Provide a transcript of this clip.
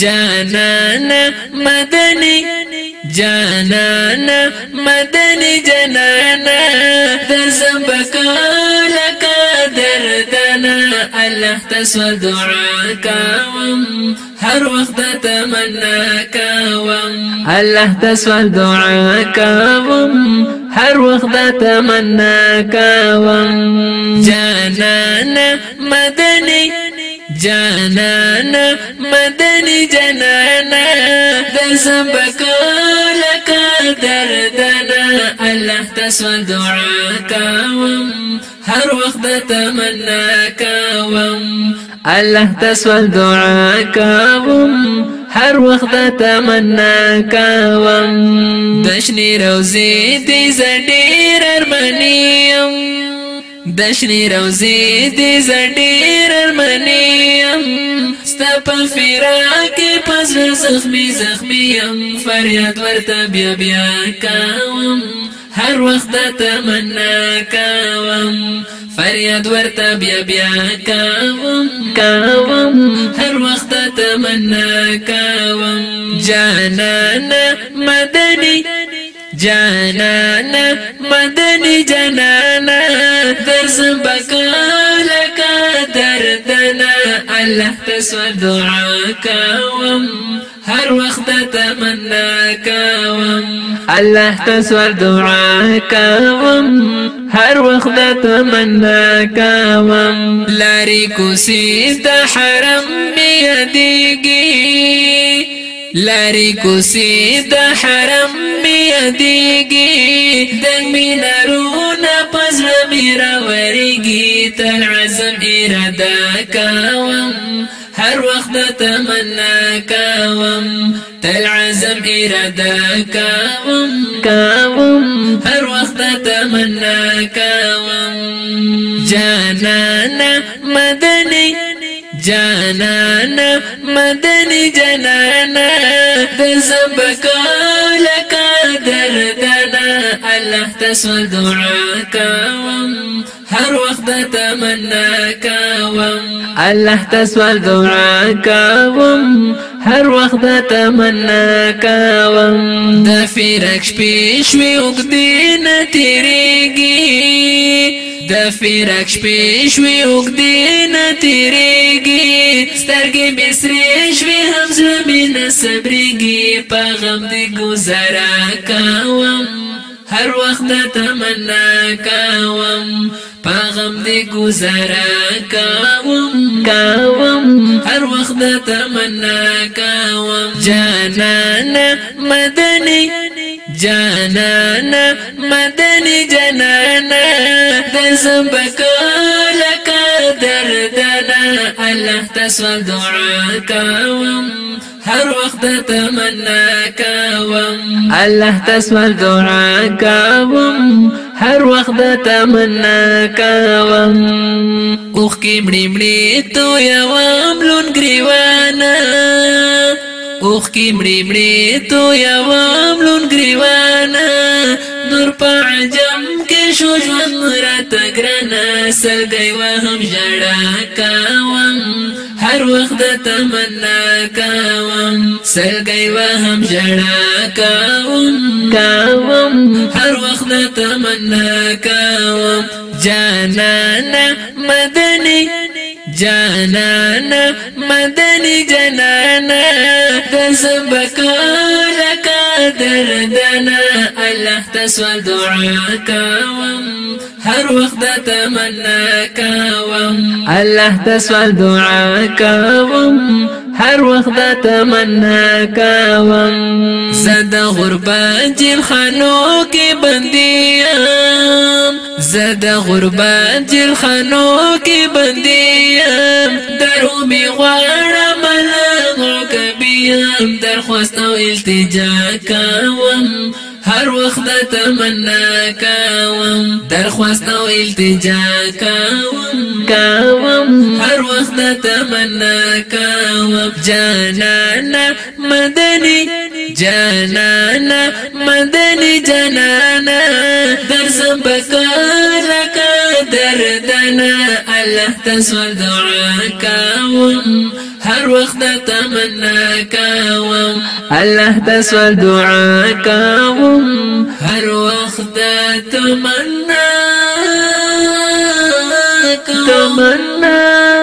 جانانا مدني جانانا مدني جنانا درزبك لك دردنا الله تسوى دعاك هر وقت تمناك الله تسوى دعاك هر وقت تمناك جانانا جانانا مدني جنانا دزبك لك دردنا الله تسوى دعاك هر وقت تمناك الله تسوى دعاك هر وخت تمناك دشني روزي دي زدير ارمنيم دشنی روزی دی زډیر ارمنیم ستا په فراق پس زخمی زخمی یم فریاد ورته بیا بیا کوم هر وخت تمنا کوم فریاد ورته بیا بیا کوم کوم هر وخت تمنا کوم جانانا مدني جانانا مدني جانانا درس بكالك دردنا الله تسوى دعاك وم. هر وقت تمناك وم. الله تسوى دعاك وم. هر وقت تمناك وم. لاري كسيت حرم بيديكي لاری کوسی د حرم می دیږي د مینارونه پزړه می راوريږي تل عزم اراده کوم هر وخت تمنا کوم تل عزم اراده کوم کوم هر وخت تمنا کوم جانانا مدني جانانا مدني جنانا دزبك لك دردنا الله تسوى دعاك الله تسوى دعاك هر وقت تمناك د فیرک شپې شوي وګدین تیریږي د فیرک شپې شوي وګدې نه تیریږي سترګې مې سرې نه کوم هر وخت تمنا کوم په غم دې گزارا کوم کوم هر وخت تمنا کوم جانانا مدني جانانا مدني جانانا دزبك لك دردنا الله تسوى دعاك هر وقت تمناك الله تسوى دعاك هر وخت د تمنا کوم. اوخ کې مړې مړې تو یو املون گریوانا اوخ کې مړې مړې تو یو املون گریوانا نور په عجم کې شو ژوند راته ګرانه سلګی وهم ژړا کوم. هر وخت تمنا کوم سلګی وهم ژړا کوم. کوم. هر وخت تمنا کوم. جانانا مدني جانانا مدني جنانا دزبك لك دردنا الله تسوى دعاك هر وقت تمناك الله تسوى دعاك هر وقت تمناك زد کې بنديام زد غربات الخانو کې بنديام درو می غواړم ملغو کبیم درخواست أو التجا کوم هر وخت تمنا کوم درخواست أو التجا کوم کوم هر وخت تمنا کوم جانانا مدني جانانا مدني جانانا در زبکا لکا دردنا الله تسوال دعا کوم هر وخت تمنا الله تسوال دعا کوم هر وخت تمنا تمنا